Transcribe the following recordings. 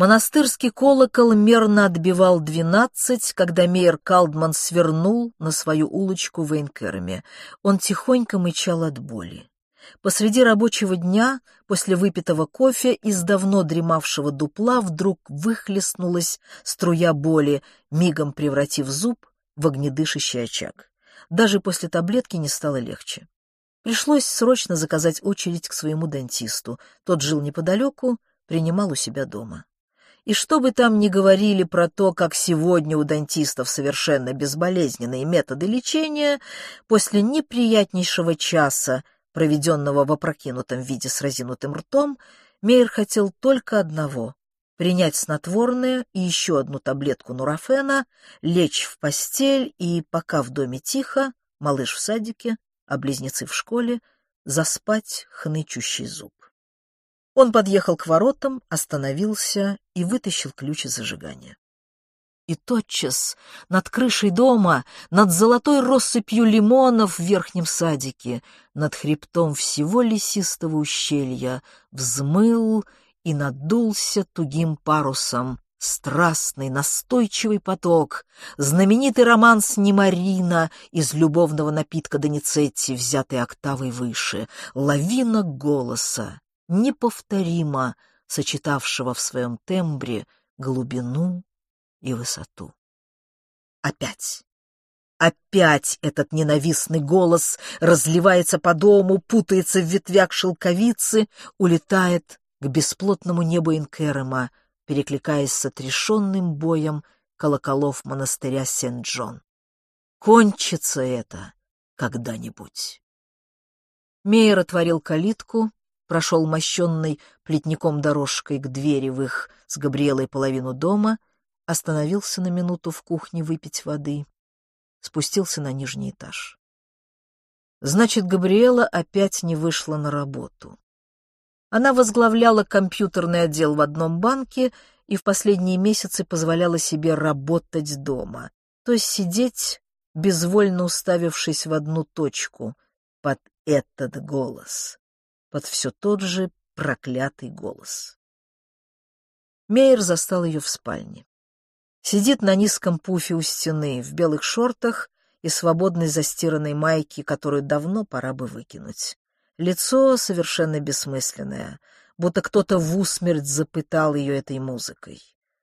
Монастырский колокол мерно отбивал двенадцать, когда мейер Калдман свернул на свою улочку в Эйнкерме. Он тихонько мычал от боли. Посреди рабочего дня, после выпитого кофе, из давно дремавшего дупла вдруг выхлестнулась струя боли, мигом превратив зуб в огнедышащий очаг. Даже после таблетки не стало легче. Пришлось срочно заказать очередь к своему дантисту. Тот жил неподалеку, принимал у себя дома. И что бы там ни говорили про то, как сегодня у дантистов совершенно безболезненные методы лечения, после неприятнейшего часа, проведенного в опрокинутом виде с разинутым ртом, Мейер хотел только одного — принять снотворное и еще одну таблетку нурофена, лечь в постель и, пока в доме тихо, малыш в садике, а близнецы в школе, заспать хнычущий зуб. Он подъехал к воротам, остановился и вытащил ключ из зажигания. И тотчас над крышей дома, над золотой россыпью лимонов в верхнем садике, над хребтом всего лесистого ущелья взмыл и надулся тугим парусом страстный, настойчивый поток, знаменитый роман с Немарина из любовного напитка Доницетти, взятый октавой выше, лавина голоса, неповторимо сочетавшего в своем тембре глубину и высоту. Опять. Опять этот ненавистный голос разливается по дому, путается в ветвях шелковицы, улетает к бесплотному небу Инкерема, перекликаясь с отрешенным боем колоколов монастыря Сент-Джон. Кончится это когда-нибудь. Мейер отворил калитку, прошел мощенной плетником дорожкой к двери в их с Габриэлой половину дома, остановился на минуту в кухне выпить воды, спустился на нижний этаж. Значит, Габриэла опять не вышла на работу. Она возглавляла компьютерный отдел в одном банке и в последние месяцы позволяла себе работать дома, то есть сидеть, безвольно уставившись в одну точку, под этот голос под все тот же проклятый голос. Мейер застал ее в спальне. Сидит на низком пуфе у стены, в белых шортах и свободной застиранной майке, которую давно пора бы выкинуть. Лицо совершенно бессмысленное, будто кто-то в усмерть запытал ее этой музыкой.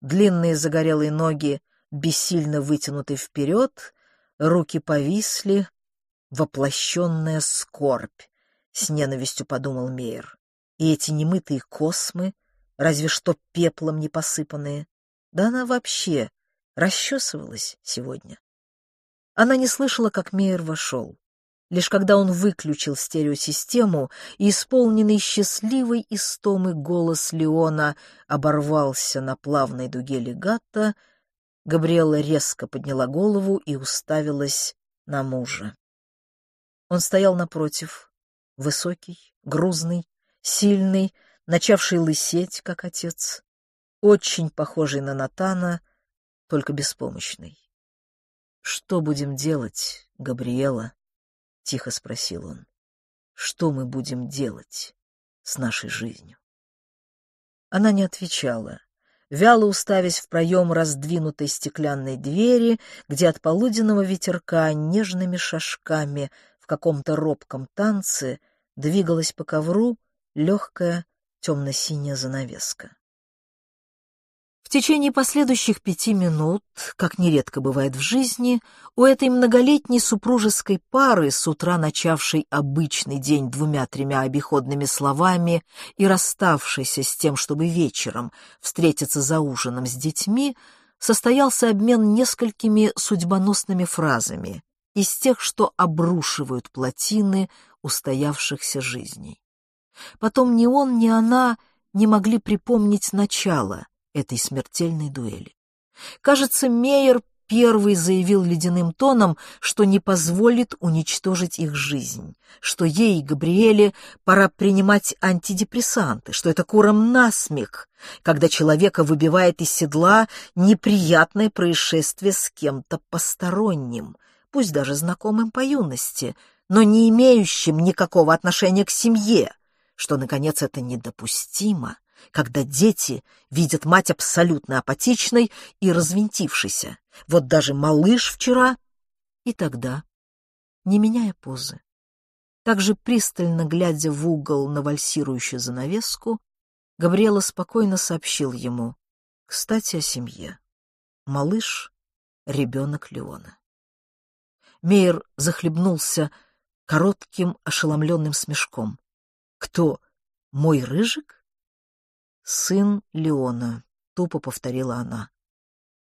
Длинные загорелые ноги бессильно вытянуты вперед, руки повисли, воплощенная скорбь, с ненавистью подумал Мейер. И эти немытые космы, разве что пеплом не посыпанные. Да она вообще расчесывалась сегодня. Она не слышала, как Мейер вошел. Лишь когда он выключил стереосистему, и исполненный счастливой истомы голос Леона оборвался на плавной дуге легатта, Габриэла резко подняла голову и уставилась на мужа. Он стоял напротив, Высокий, грузный, сильный, начавший лысеть, как отец. Очень похожий на Натана, только беспомощный. «Что будем делать, Габриэла?» — тихо спросил он. «Что мы будем делать с нашей жизнью?» Она не отвечала, вяло уставясь в проем раздвинутой стеклянной двери, где от полуденного ветерка нежными шажками в каком-то робком танце двигалась по ковру легкая темно-синяя занавеска. В течение последующих пяти минут, как нередко бывает в жизни, у этой многолетней супружеской пары, с утра начавшей обычный день двумя-тремя обиходными словами и расставшейся с тем, чтобы вечером встретиться за ужином с детьми, состоялся обмен несколькими судьбоносными фразами из тех, что обрушивают плотины устоявшихся жизней. Потом ни он, ни она не могли припомнить начало этой смертельной дуэли. Кажется, Мейер первый заявил ледяным тоном, что не позволит уничтожить их жизнь, что ей, Габриэле, пора принимать антидепрессанты, что это куром насмех, когда человека выбивает из седла неприятное происшествие с кем-то посторонним, пусть даже знакомым по юности, но не имеющим никакого отношения к семье, что, наконец, это недопустимо, когда дети видят мать абсолютно апатичной и развинтившейся. Вот даже малыш вчера. И тогда, не меняя позы, также пристально глядя в угол на вальсирующую занавеску, Габриэла спокойно сообщил ему, кстати, о семье. Малыш — ребенок Леона. Мейер захлебнулся коротким ошеломленным смешком. «Кто? Мой рыжик?» «Сын Леона», — тупо повторила она.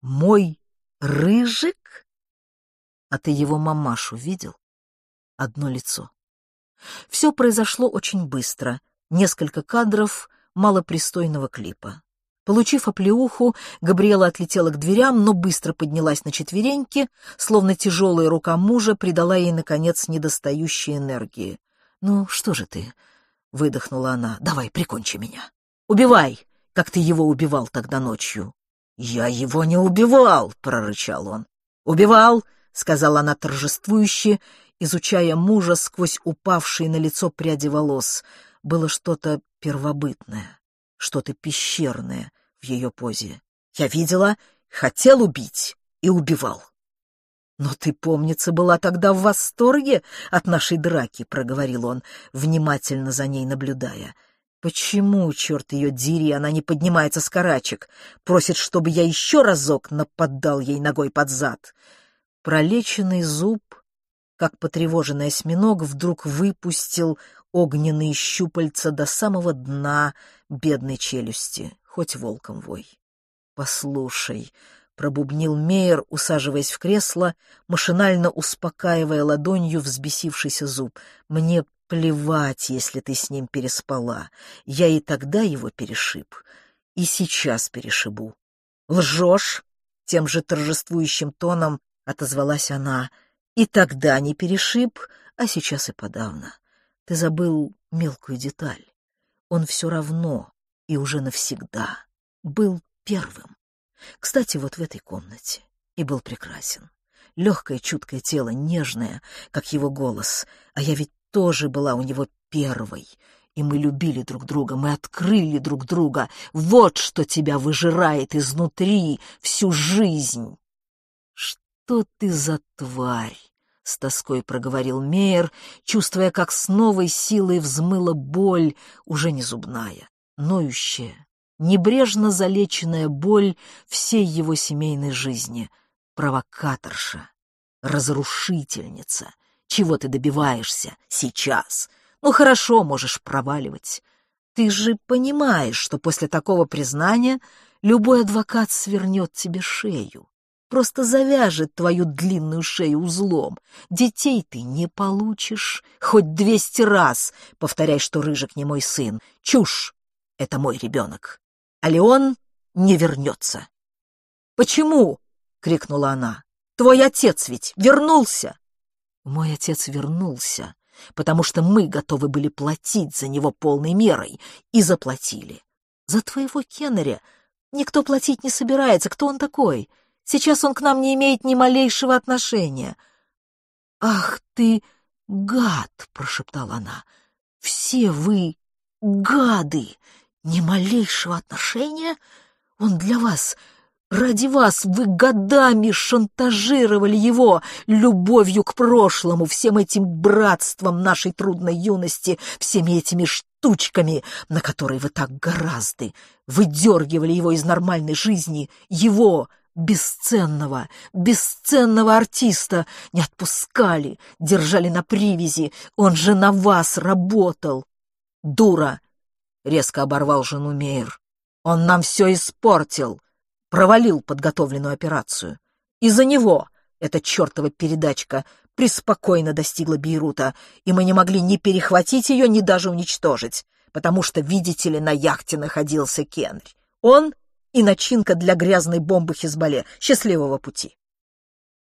«Мой рыжик?» «А ты его мамашу видел?» Одно лицо. Все произошло очень быстро. Несколько кадров малопристойного клипа. Получив оплеуху, Габриэла отлетела к дверям, но быстро поднялась на четвереньки, словно тяжелая рука мужа придала ей, наконец, недостающей энергии. «Ну, что же ты?» — выдохнула она. «Давай, прикончи меня. Убивай, как ты его убивал тогда ночью». «Я его не убивал!» — прорычал он. «Убивал!» — сказала она торжествующе, изучая мужа сквозь упавшие на лицо пряди волос. Было что-то первобытное что-то пещерное ее позе. Я видела, хотел убить и убивал. «Но ты, помнится, была тогда в восторге от нашей драки», — проговорил он, внимательно за ней наблюдая. «Почему, черт ее дери, она не поднимается с карачек? Просит, чтобы я еще разок нападал ей ногой под зад». Пролеченный зуб, как потревоженный осьминог, вдруг выпустил огненные щупальца до самого дна бедной челюсти, хоть волком вой. «Послушай», — пробубнил Мейер, усаживаясь в кресло, машинально успокаивая ладонью взбесившийся зуб, «мне плевать, если ты с ним переспала. Я и тогда его перешиб, и сейчас перешибу». «Лжешь?» — тем же торжествующим тоном отозвалась она. «И тогда не перешиб, а сейчас и подавно. Ты забыл мелкую деталь. Он все равно и уже навсегда был первым. Кстати, вот в этой комнате. И был прекрасен. Легкое, чуткое тело, нежное, как его голос. А я ведь тоже была у него первой. И мы любили друг друга, мы открыли друг друга. Вот что тебя выжирает изнутри всю жизнь. Что ты за тварь? — с тоской проговорил Мейер, чувствуя, как с новой силой взмыла боль, уже не зубная, ноющая, небрежно залеченная боль всей его семейной жизни, провокаторша, разрушительница. Чего ты добиваешься сейчас? Ну хорошо, можешь проваливать. Ты же понимаешь, что после такого признания любой адвокат свернет тебе шею просто завяжет твою длинную шею узлом. Детей ты не получишь. Хоть двести раз повторяй, что Рыжик не мой сын. Чушь! Это мой ребенок. А Леон не вернется. «Почему?» — крикнула она. «Твой отец ведь вернулся!» «Мой отец вернулся, потому что мы готовы были платить за него полной мерой, и заплатили. За твоего Кеннеря никто платить не собирается. Кто он такой?» Сейчас он к нам не имеет ни малейшего отношения. «Ах ты, гад!» — прошептала она. «Все вы гады! Ни малейшего отношения? Он для вас, ради вас, вы годами шантажировали его любовью к прошлому, всем этим братством нашей трудной юности, всеми этими штучками, на которые вы так гораздо выдергивали его из нормальной жизни, его, бесценного, бесценного артиста не отпускали, держали на привязи, он же на вас работал. Дура! — резко оборвал жену Мейер. Он нам все испортил, провалил подготовленную операцию. Из-за него эта чертова передачка преспокойно достигла Бейрута, и мы не могли ни перехватить ее, ни даже уничтожить, потому что, видите ли, на яхте находился Кенри. Он и начинка для грязной бомбы Хизбалле. Счастливого пути.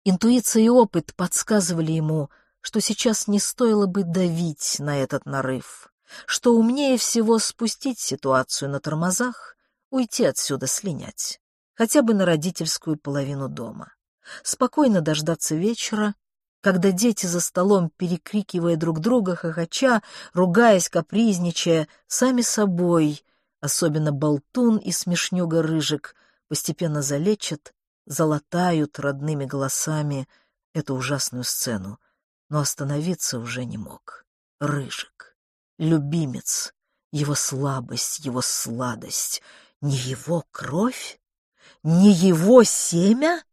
Интуиция и опыт подсказывали ему, что сейчас не стоило бы давить на этот нарыв, что умнее всего спустить ситуацию на тормозах, уйти отсюда, слинять, хотя бы на родительскую половину дома, спокойно дождаться вечера, когда дети за столом, перекрикивая друг друга, хохоча, ругаясь, капризничая, сами собой особенно болтун и смешнюга Рыжик, постепенно залечат, залатают родными голосами эту ужасную сцену, но остановиться уже не мог. Рыжик, любимец, его слабость, его сладость, не его кровь, не его семя?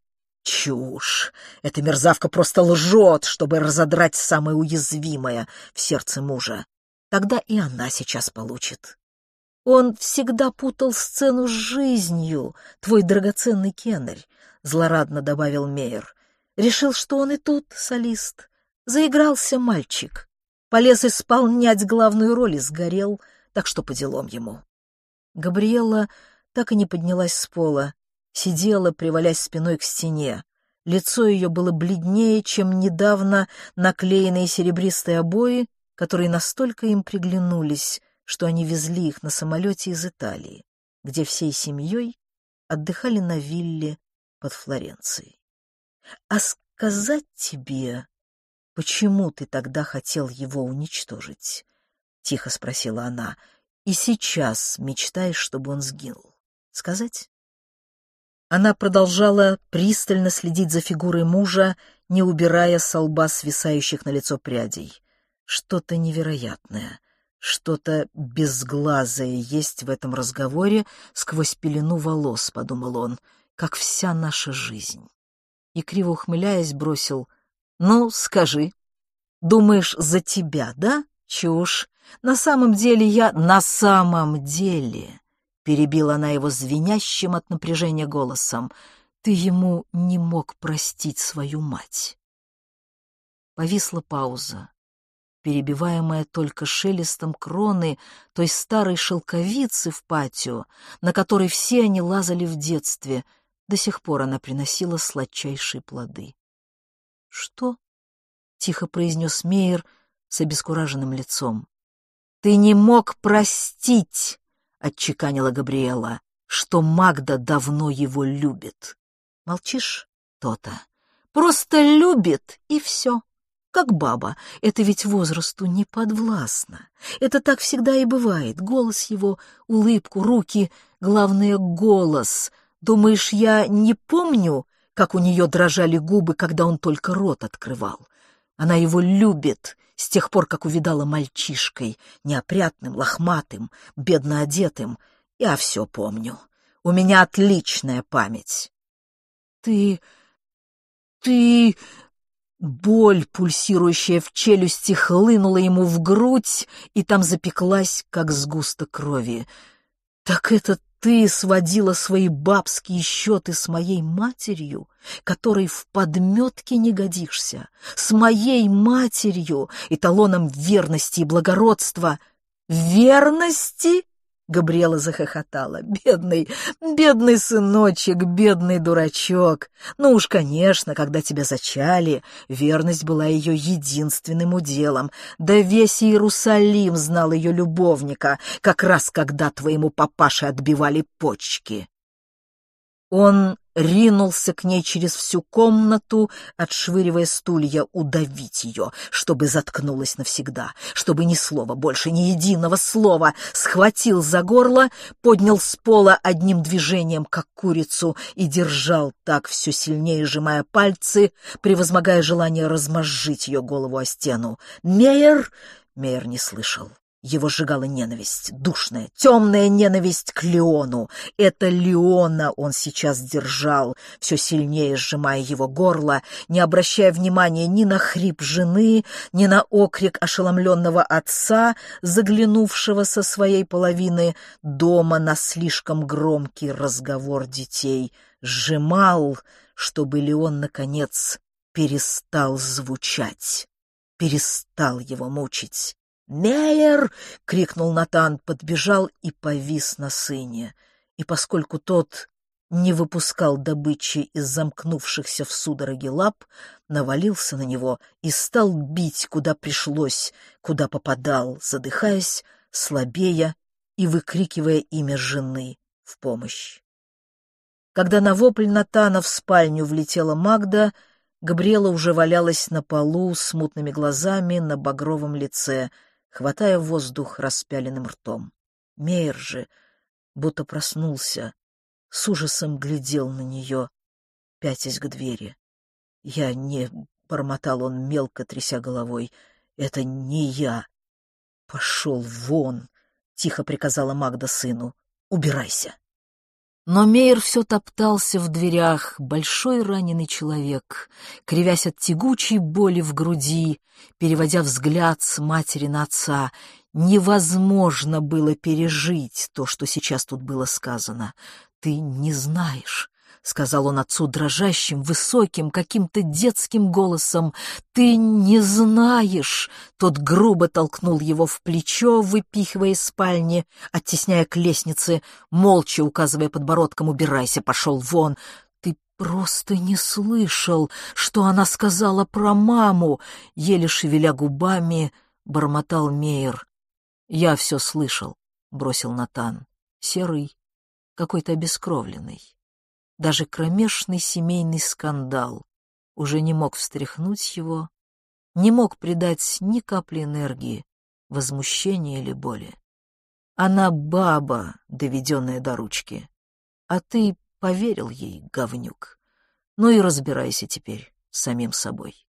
Чушь! Эта мерзавка просто лжет, чтобы разодрать самое уязвимое в сердце мужа. Тогда и она сейчас получит. Он всегда путал сцену с жизнью, твой драгоценный кеннерь, — злорадно добавил Мейер. Решил, что он и тут солист. Заигрался мальчик. Полез исполнять главную роль и сгорел, так что по делам ему. Габриэла так и не поднялась с пола, сидела, привалясь спиной к стене. Лицо ее было бледнее, чем недавно наклеенные серебристые обои, которые настолько им приглянулись, что они везли их на самолете из Италии, где всей семьей отдыхали на вилле под Флоренцией. А сказать тебе, почему ты тогда хотел его уничтожить? Тихо спросила она. И сейчас мечтаешь, чтобы он сгинул. Сказать? Она продолжала пристально следить за фигурой мужа, не убирая со лба свисающих на лицо прядей. Что-то невероятное, что-то безглазое есть в этом разговоре сквозь пелену волос, — подумал он, — как вся наша жизнь. И, криво ухмыляясь, бросил, — ну, скажи, думаешь, за тебя, да? Чушь. На самом деле я... На самом деле, — перебила она его звенящим от напряжения голосом, — ты ему не мог простить свою мать. Повисла пауза перебиваемая только шелестом кроны той старой шелковицы в патио, на которой все они лазали в детстве. До сих пор она приносила сладчайшие плоды. — Что? — тихо произнес Мейер с обескураженным лицом. — Ты не мог простить, — отчеканила Габриэла, — что Магда давно его любит. Молчишь? То-то. Просто любит, и все как баба. Это ведь возрасту не подвластно. Это так всегда и бывает. Голос его, улыбку, руки, главное — голос. Думаешь, я не помню, как у нее дрожали губы, когда он только рот открывал? Она его любит с тех пор, как увидала мальчишкой, неопрятным, лохматым, бедно одетым. Я все помню. У меня отличная память. Ты... ты... Боль, пульсирующая в челюсти, хлынула ему в грудь, и там запеклась, как сгусток крови. «Так это ты сводила свои бабские счеты с моей матерью, которой в подметке не годишься, с моей матерью, эталоном верности и благородства». «Верности?» Габриэла захохотала. «Бедный, бедный сыночек, бедный дурачок! Ну уж, конечно, когда тебя зачали, верность была ее единственным уделом. Да весь Иерусалим знал ее любовника, как раз когда твоему папаше отбивали почки». Он ринулся к ней через всю комнату, отшвыривая стулья, удавить ее, чтобы заткнулась навсегда, чтобы ни слова больше, ни единого слова, схватил за горло, поднял с пола одним движением, как курицу, и держал так, все сильнее сжимая пальцы, превозмогая желание размозжить ее голову о стену. «Мейер!» Мейер не слышал. Его сжигала ненависть, душная, темная ненависть к Леону. Это Леона он сейчас держал, все сильнее сжимая его горло, не обращая внимания ни на хрип жены, ни на окрик ошеломленного отца, заглянувшего со своей половины дома на слишком громкий разговор детей. Сжимал, чтобы Леон, наконец, перестал звучать, перестал его мучить. «Мейер!» — крикнул Натан, подбежал и повис на сыне. И поскольку тот не выпускал добычи из замкнувшихся в судороге лап, навалился на него и стал бить, куда пришлось, куда попадал, задыхаясь, слабея и выкрикивая имя жены в помощь. Когда на вопль Натана в спальню влетела Магда, Габриэла уже валялась на полу с мутными глазами на багровом лице — хватая воздух распяленным ртом. Мейер же будто проснулся, с ужасом глядел на нее, пятясь к двери. «Я не...» — бормотал он, мелко тряся головой. «Это не я!» «Пошел вон!» — тихо приказала Магда сыну. «Убирайся!» Но Мейер все топтался в дверях, большой раненый человек, кривясь от тягучей боли в груди, переводя взгляд с матери на отца. Невозможно было пережить то, что сейчас тут было сказано. Ты не знаешь, — сказал он отцу дрожащим, высоким, каким-то детским голосом. «Ты не знаешь!» Тот грубо толкнул его в плечо, выпихивая из спальни, оттесняя к лестнице, молча указывая подбородком «Убирайся, пошел вон!» «Ты просто не слышал, что она сказала про маму!» Еле шевеля губами, бормотал Мейер. «Я все слышал», — бросил Натан. «Серый, какой-то обескровленный». Даже кромешный семейный скандал уже не мог встряхнуть его, не мог придать ни капли энергии, возмущения или боли. Она баба, доведенная до ручки, а ты поверил ей, говнюк. Ну и разбирайся теперь самим собой.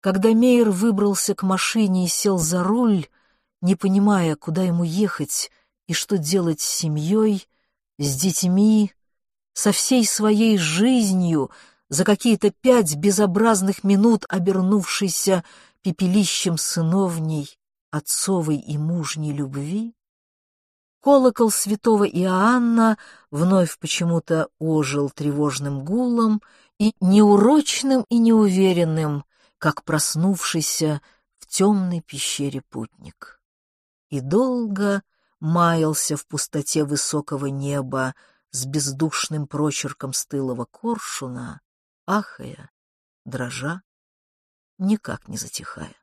Когда Мейер выбрался к машине и сел за руль, не понимая, куда ему ехать и что делать с семьей, с детьми, со всей своей жизнью, за какие-то пять безобразных минут обернувшейся пепелищем сыновней, отцовой и мужней любви, колокол святого Иоанна вновь почему-то ожил тревожным гулом и неурочным и неуверенным, как проснувшийся в темной пещере путник. И долго маялся в пустоте высокого неба, с бездушным прочерком стылого коршуна, ахая, дрожа, никак не затихая.